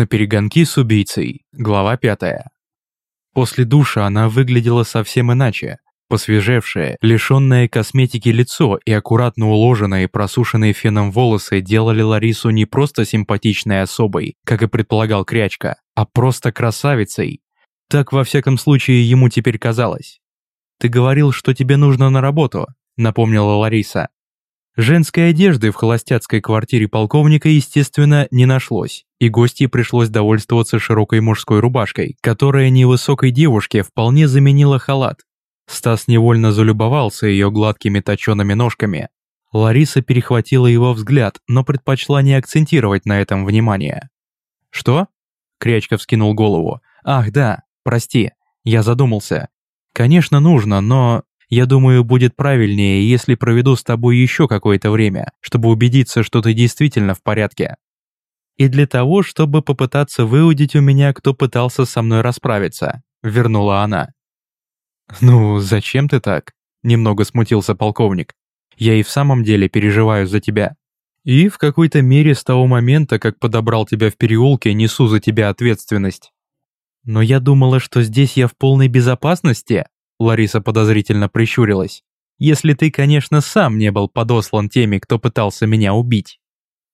На перегонки с убийцей. Глава пятая. После душа она выглядела совсем иначе. Посвежевшее, лишенное косметики лицо и аккуратно уложенные просушенные феном волосы делали Ларису не просто симпатичной особой, как и предполагал Крячка, а просто красавицей. Так во всяком случае ему теперь казалось. «Ты говорил, что тебе нужно на работу», — напомнила Лариса. Женской одежды в холостяцкой квартире полковника, естественно, не нашлось, и гостье пришлось довольствоваться широкой мужской рубашкой, которая невысокой девушке вполне заменила халат. Стас невольно залюбовался ее гладкими точеными ножками. Лариса перехватила его взгляд, но предпочла не акцентировать на этом внимание. «Что?» Крячка вскинул голову. «Ах, да, прости, я задумался. Конечно, нужно, но я думаю, будет правильнее, если проведу с тобой еще какое-то время, чтобы убедиться, что ты действительно в порядке. И для того, чтобы попытаться выудить у меня, кто пытался со мной расправиться, вернула она. Ну, зачем ты так? Немного смутился полковник. Я и в самом деле переживаю за тебя. И в какой-то мере с того момента, как подобрал тебя в переулке, несу за тебя ответственность. Но я думала, что здесь я в полной безопасности, Лариса подозрительно прищурилась. «Если ты, конечно, сам не был подослан теми, кто пытался меня убить».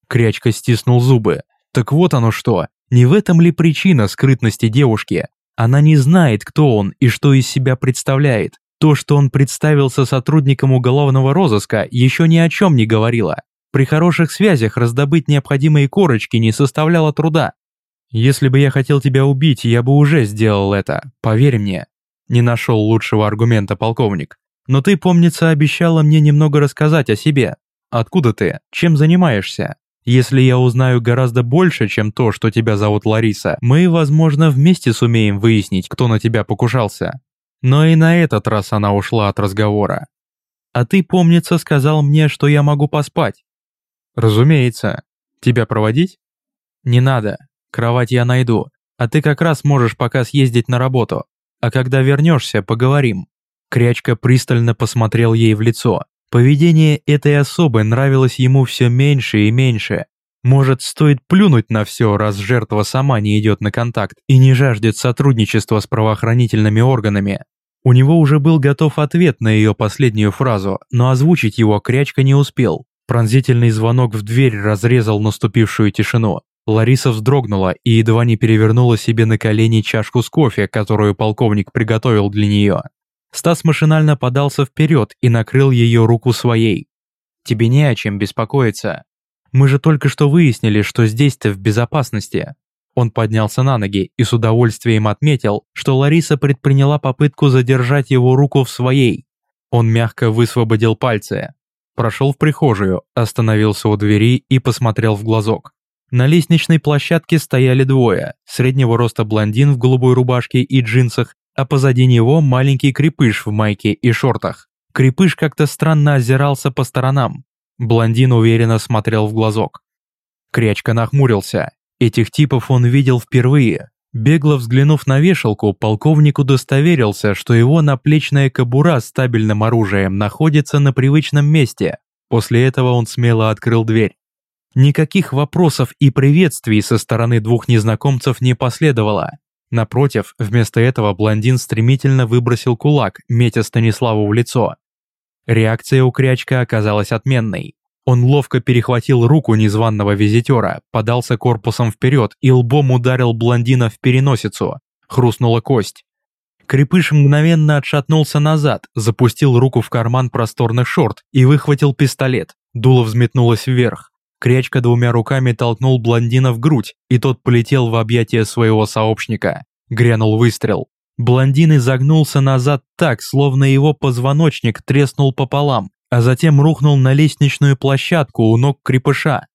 Крячка стиснул зубы. «Так вот оно что, не в этом ли причина скрытности девушки? Она не знает, кто он и что из себя представляет. То, что он представился сотрудником уголовного розыска, еще ни о чем не говорило. При хороших связях раздобыть необходимые корочки не составляло труда. Если бы я хотел тебя убить, я бы уже сделал это, поверь мне. Не нашел лучшего аргумента полковник. Но ты, помнится, обещала мне немного рассказать о себе. Откуда ты? Чем занимаешься? Если я узнаю гораздо больше, чем то, что тебя зовут Лариса, мы, возможно, вместе сумеем выяснить, кто на тебя покушался. Но и на этот раз она ушла от разговора. А ты, помнится, сказал мне, что я могу поспать. Разумеется. Тебя проводить? Не надо. Кровать я найду. А ты как раз можешь пока съездить на работу. А когда вернешься, поговорим». Крячка пристально посмотрел ей в лицо. Поведение этой особы нравилось ему все меньше и меньше. Может, стоит плюнуть на все, раз жертва сама не идет на контакт и не жаждет сотрудничества с правоохранительными органами. У него уже был готов ответ на ее последнюю фразу, но озвучить его Крячка не успел. Пронзительный звонок в дверь разрезал наступившую тишину. Лариса вздрогнула и едва не перевернула себе на колени чашку с кофе, которую полковник приготовил для нее. Стас машинально подался вперед и накрыл ее руку своей. «Тебе не о чем беспокоиться. Мы же только что выяснили, что здесь ты в безопасности». Он поднялся на ноги и с удовольствием отметил, что Лариса предприняла попытку задержать его руку в своей. Он мягко высвободил пальцы. Прошел в прихожую, остановился у двери и посмотрел в глазок. На лестничной площадке стояли двое, среднего роста блондин в голубой рубашке и джинсах, а позади него маленький крепыш в майке и шортах. Крепыш как-то странно озирался по сторонам. Блондин уверенно смотрел в глазок. Крячка нахмурился. Этих типов он видел впервые. Бегло взглянув на вешалку, полковник удостоверился, что его наплечная кобура с стабильным оружием находится на привычном месте. После этого он смело открыл дверь. Никаких вопросов и приветствий со стороны двух незнакомцев не последовало. Напротив, вместо этого блондин стремительно выбросил кулак, метя Станиславу в лицо. Реакция у Крячка оказалась отменной. Он ловко перехватил руку незваного визитера, подался корпусом вперед и лбом ударил блондина в переносицу. Хрустнула кость. Крепыш мгновенно отшатнулся назад, запустил руку в карман просторных шорт и выхватил пистолет. Дуло взметнулось вверх. Крячка двумя руками толкнул блондина в грудь, и тот полетел в объятия своего сообщника. Грянул выстрел. Блондин изогнулся назад так, словно его позвоночник треснул пополам, а затем рухнул на лестничную площадку у ног крепыша.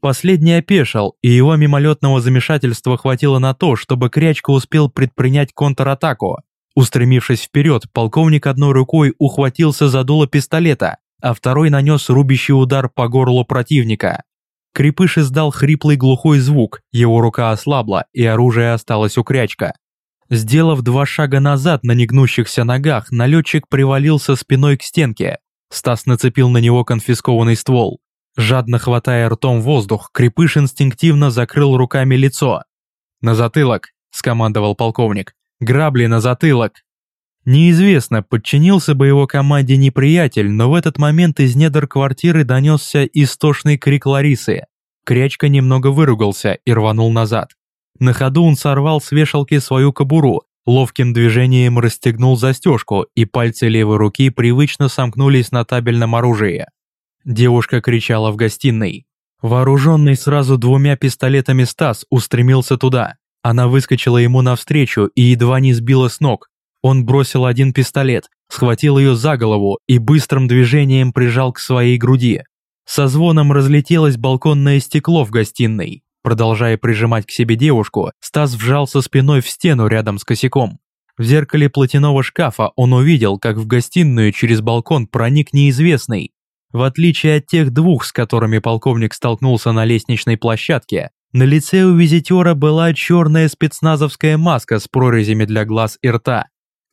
Последний опешил, и его мимолетного замешательства хватило на то, чтобы Крячка успел предпринять контратаку. Устремившись вперед, полковник одной рукой ухватился за дуло пистолета, а второй нанес рубящий удар по горлу противника. Крепыш издал хриплый глухой звук, его рука ослабла, и оружие осталось у крячка. Сделав два шага назад на негнущихся ногах, налетчик привалился спиной к стенке. Стас нацепил на него конфискованный ствол. Жадно хватая ртом воздух, крепыш инстинктивно закрыл руками лицо. «На затылок!» – скомандовал полковник. «Грабли на затылок!» Неизвестно, подчинился бы его команде неприятель, но в этот момент из недр квартиры донесся истошный крик Ларисы. Крячка немного выругался и рванул назад. На ходу он сорвал с вешалки свою кобуру, ловким движением расстегнул застежку, и пальцы левой руки привычно сомкнулись на табельном оружии. Девушка кричала в гостиной. Вооруженный сразу двумя пистолетами Стас устремился туда. Она выскочила ему навстречу и едва не сбила с ног. Он бросил один пистолет, схватил ее за голову и быстрым движением прижал к своей груди. Со звоном разлетелось балконное стекло в гостиной. Продолжая прижимать к себе девушку, Стас вжался спиной в стену рядом с косяком. В зеркале платяного шкафа он увидел, как в гостиную через балкон проник неизвестный. В отличие от тех двух, с которыми полковник столкнулся на лестничной площадке, на лице у визитера была черная спецназовская маска с прорезями для глаз и рта.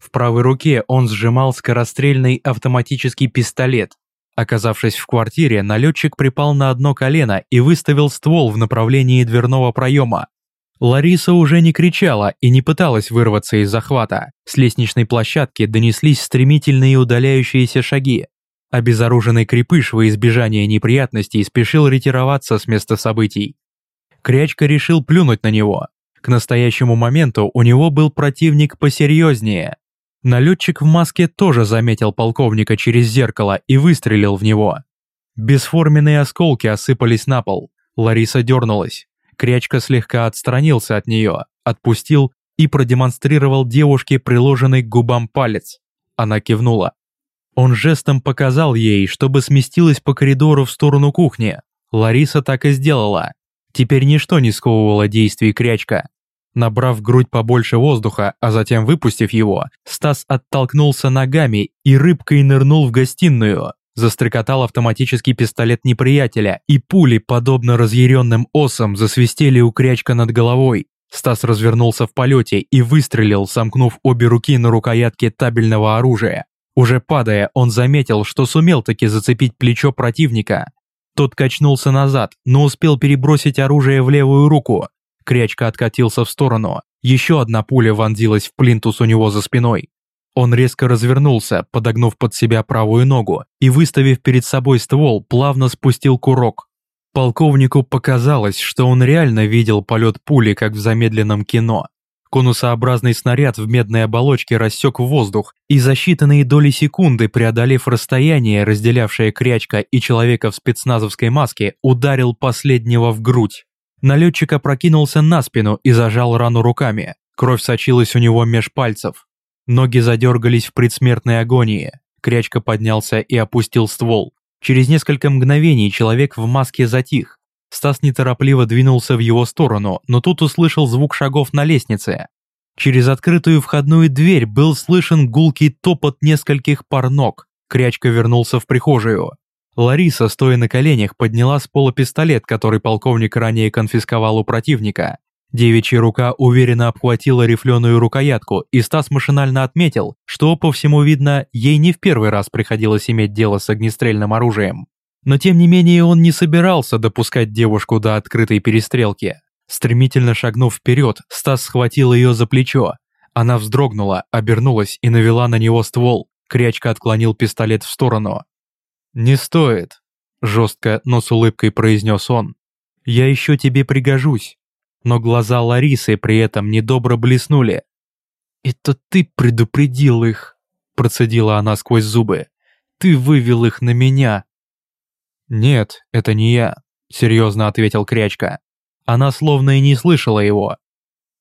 В правой руке он сжимал скорострельный автоматический пистолет. Оказавшись в квартире, налетчик припал на одно колено и выставил ствол в направлении дверного проема. Лариса уже не кричала и не пыталась вырваться из захвата. С лестничной площадки донеслись стремительные удаляющиеся шаги. Обезоруженный крепыш во избежание неприятностей спешил ретироваться с места событий. Крячка решил плюнуть на него. К настоящему моменту у него был противник посерьезнее. Налетчик в маске тоже заметил полковника через зеркало и выстрелил в него. Бесформенные осколки осыпались на пол. Лариса дернулась. Крячка слегка отстранился от нее, отпустил и продемонстрировал девушке приложенный к губам палец. Она кивнула. Он жестом показал ей, чтобы сместилась по коридору в сторону кухни. Лариса так и сделала. Теперь ничто не сковывало действий Крячка. Набрав грудь побольше воздуха, а затем выпустив его, Стас оттолкнулся ногами и рыбкой нырнул в гостиную. Застрекотал автоматический пистолет неприятеля, и пули, подобно разъяренным осам, засвистели у крячка над головой. Стас развернулся в полете и выстрелил, сомкнув обе руки на рукоятке табельного оружия. Уже падая, он заметил, что сумел таки зацепить плечо противника. Тот качнулся назад, но успел перебросить оружие в левую руку, Крячка откатился в сторону. Еще одна пуля вонзилась в плинтус у него за спиной. Он резко развернулся, подогнув под себя правую ногу и, выставив перед собой ствол, плавно спустил курок. Полковнику показалось, что он реально видел полет пули, как в замедленном кино. Конусообразный снаряд в медной оболочке рассек воздух и за считанные доли секунды, преодолев расстояние, разделявшее крячка и человека в спецназовской маске, ударил последнего в грудь. Налетчик опрокинулся на спину и зажал рану руками. Кровь сочилась у него меж пальцев. Ноги задергались в предсмертной агонии. Крячка поднялся и опустил ствол. Через несколько мгновений человек в маске затих. Стас неторопливо двинулся в его сторону, но тут услышал звук шагов на лестнице. Через открытую входную дверь был слышен гулкий топот нескольких пар ног. Крячка вернулся в прихожую. Лариса, стоя на коленях, подняла с пола пистолет, который полковник ранее конфисковал у противника. Девичья рука уверенно обхватила рифленую рукоятку, и Стас машинально отметил, что, по всему видно, ей не в первый раз приходилось иметь дело с огнестрельным оружием. Но тем не менее он не собирался допускать девушку до открытой перестрелки. Стремительно шагнув вперед, Стас схватил ее за плечо. Она вздрогнула, обернулась и навела на него ствол. Крячка отклонил пистолет в сторону. «Не стоит», – жестко, но с улыбкой произнес он. «Я еще тебе пригожусь». Но глаза Ларисы при этом недобро блеснули. «Это ты предупредил их», – процедила она сквозь зубы. «Ты вывел их на меня». «Нет, это не я», – серьезно ответил Крячка. Она словно и не слышала его.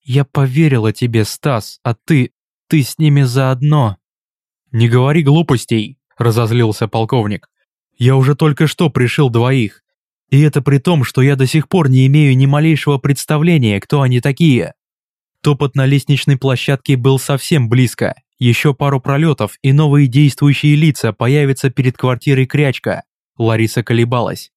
«Я поверила тебе, Стас, а ты... ты с ними заодно». «Не говори глупостей», – разозлился полковник. Я уже только что пришил двоих. И это при том, что я до сих пор не имею ни малейшего представления, кто они такие. Топот на лестничной площадке был совсем близко. Еще пару пролетов, и новые действующие лица появятся перед квартирой Крячка. Лариса колебалась.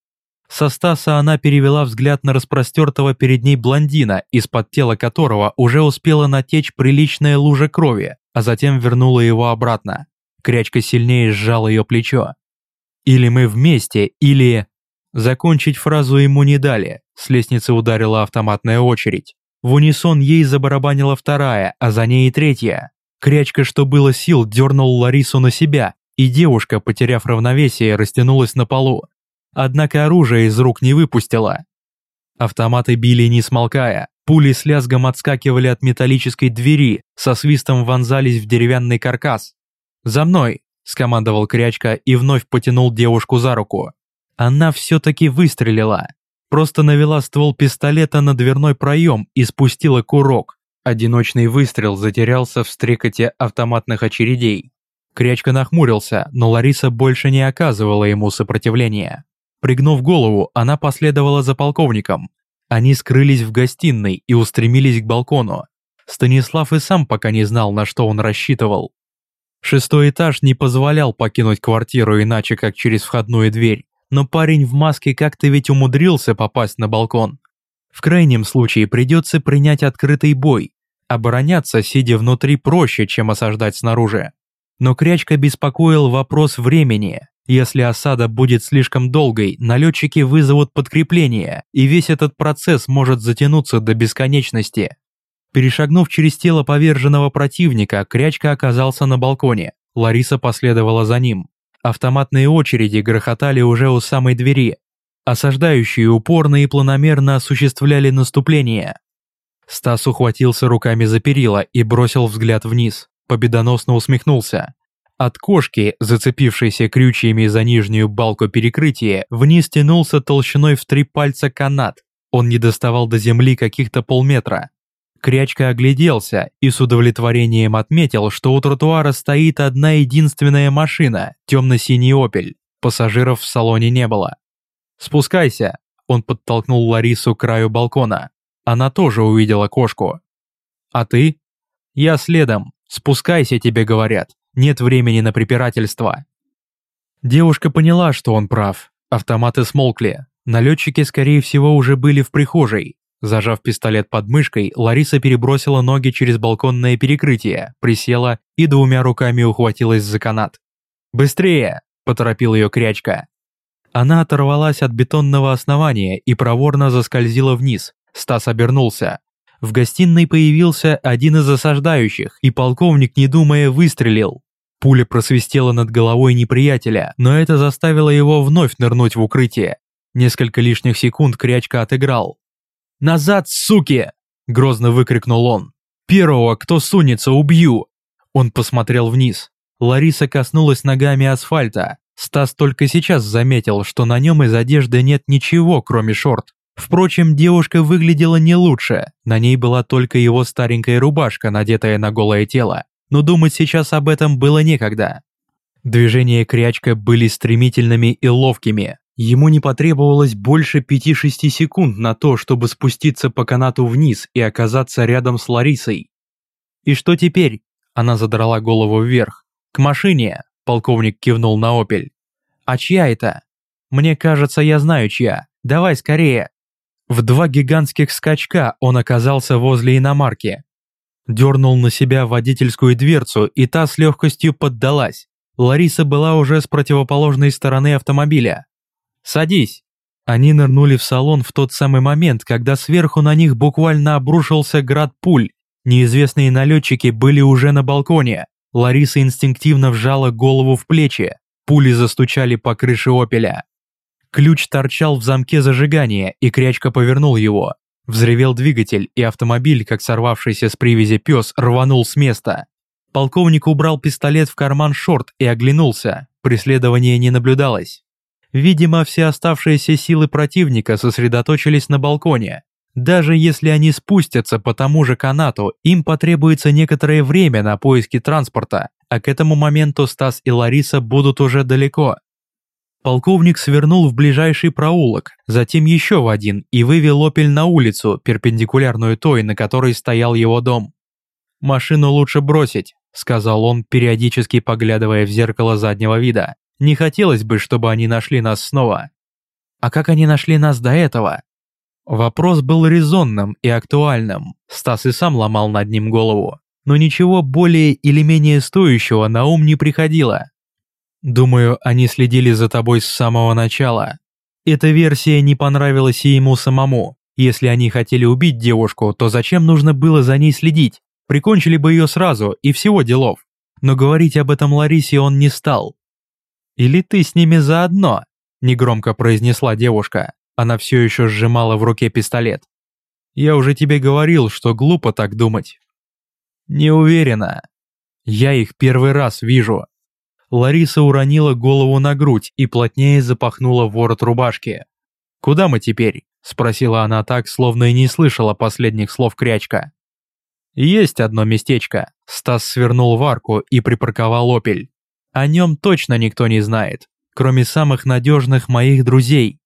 Со Стаса она перевела взгляд на распростертого перед ней блондина, из-под тела которого уже успела натечь приличная лужа крови, а затем вернула его обратно. Крячка сильнее сжал ее плечо. Или мы вместе, или... Закончить фразу ему не дали, с лестницы ударила автоматная очередь. В унисон ей забарабанила вторая, а за ней и третья. Крячка, что было сил, дернул Ларису на себя, и девушка, потеряв равновесие, растянулась на полу. Однако оружие из рук не выпустила. Автоматы били не смолкая, пули с лязгом отскакивали от металлической двери, со свистом вонзались в деревянный каркас. «За мной!» – скомандовал Крячка и вновь потянул девушку за руку. Она все-таки выстрелила. Просто навела ствол пистолета на дверной проем и спустила курок. Одиночный выстрел затерялся в стрекоте автоматных очередей. Крячка нахмурился, но Лариса больше не оказывала ему сопротивления. Пригнув голову, она последовала за полковником. Они скрылись в гостиной и устремились к балкону. Станислав и сам пока не знал, на что он рассчитывал. Шестой этаж не позволял покинуть квартиру иначе, как через входную дверь но парень в маске как-то ведь умудрился попасть на балкон. В крайнем случае придется принять открытый бой. Обороняться, сидя внутри, проще, чем осаждать снаружи. Но Крячка беспокоил вопрос времени. Если осада будет слишком долгой, налетчики вызовут подкрепление, и весь этот процесс может затянуться до бесконечности. Перешагнув через тело поверженного противника, Крячка оказался на балконе. Лариса последовала за ним. Автоматные очереди грохотали уже у самой двери. Осаждающие упорно и планомерно осуществляли наступление. Стас ухватился руками за перила и бросил взгляд вниз, победоносно усмехнулся. От кошки, зацепившейся крючьями за нижнюю балку перекрытия, вниз тянулся толщиной в три пальца канат. Он не доставал до земли каких-то полметра. Крячка огляделся и с удовлетворением отметил, что у тротуара стоит одна единственная машина, темно-синий «Опель». Пассажиров в салоне не было. «Спускайся!» Он подтолкнул Ларису к краю балкона. Она тоже увидела кошку. «А ты?» «Я следом. Спускайся, тебе говорят. Нет времени на препирательство». Девушка поняла, что он прав. Автоматы смолкли. Налетчики, скорее всего, уже были в прихожей. Зажав пистолет под мышкой, Лариса перебросила ноги через балконное перекрытие, присела и двумя руками ухватилась за канат. «Быстрее!» – поторопил ее крячка. Она оторвалась от бетонного основания и проворно заскользила вниз. Стас обернулся. В гостиной появился один из осаждающих, и полковник, не думая, выстрелил. Пуля просвистела над головой неприятеля, но это заставило его вновь нырнуть в укрытие. Несколько лишних секунд Крячка отыграл, «Назад, суки!» – грозно выкрикнул он. «Первого, кто сунется, убью!» Он посмотрел вниз. Лариса коснулась ногами асфальта. Стас только сейчас заметил, что на нем из одежды нет ничего, кроме шорт. Впрочем, девушка выглядела не лучше. На ней была только его старенькая рубашка, надетая на голое тело. Но думать сейчас об этом было некогда. Движения крячка были стремительными и ловкими. Ему не потребовалось больше 5-6 секунд на то, чтобы спуститься по канату вниз и оказаться рядом с Ларисой. «И что теперь?» Она задрала голову вверх. «К машине!» Полковник кивнул на «Опель». «А чья это?» «Мне кажется, я знаю чья. Давай скорее!» В два гигантских скачка он оказался возле иномарки. Дернул на себя водительскую дверцу, и та с легкостью поддалась. Лариса была уже с противоположной стороны автомобиля. «Садись!» Они нырнули в салон в тот самый момент, когда сверху на них буквально обрушился град пуль. Неизвестные налетчики были уже на балконе. Лариса инстинктивно вжала голову в плечи. Пули застучали по крыше «Опеля». Ключ торчал в замке зажигания, и Крячка повернул его. Взревел двигатель, и автомобиль, как сорвавшийся с привязи пес, рванул с места. Полковник убрал пистолет в карман шорт и оглянулся. Преследования не наблюдалось. Видимо, все оставшиеся силы противника сосредоточились на балконе. Даже если они спустятся по тому же канату, им потребуется некоторое время на поиски транспорта, а к этому моменту Стас и Лариса будут уже далеко. Полковник свернул в ближайший проулок, затем еще в один и вывел «Опель» на улицу, перпендикулярную той, на которой стоял его дом. «Машину лучше бросить», — сказал он, периодически поглядывая в зеркало заднего вида. Не хотелось бы, чтобы они нашли нас снова. А как они нашли нас до этого? Вопрос был резонным и актуальным. Стас и сам ломал над ним голову. Но ничего более или менее стоящего на ум не приходило. Думаю, они следили за тобой с самого начала. Эта версия не понравилась и ему самому. Если они хотели убить девушку, то зачем нужно было за ней следить? Прикончили бы ее сразу, и всего делов. Но говорить об этом Ларисе он не стал. «Или ты с ними заодно?» – негромко произнесла девушка. Она все еще сжимала в руке пистолет. «Я уже тебе говорил, что глупо так думать». «Не уверена. Я их первый раз вижу». Лариса уронила голову на грудь и плотнее запахнула ворот рубашки. «Куда мы теперь?» – спросила она так, словно и не слышала последних слов крячка. «Есть одно местечко». Стас свернул в арку и припарковал «Опель». О нем точно никто не знает, кроме самых надежных моих друзей.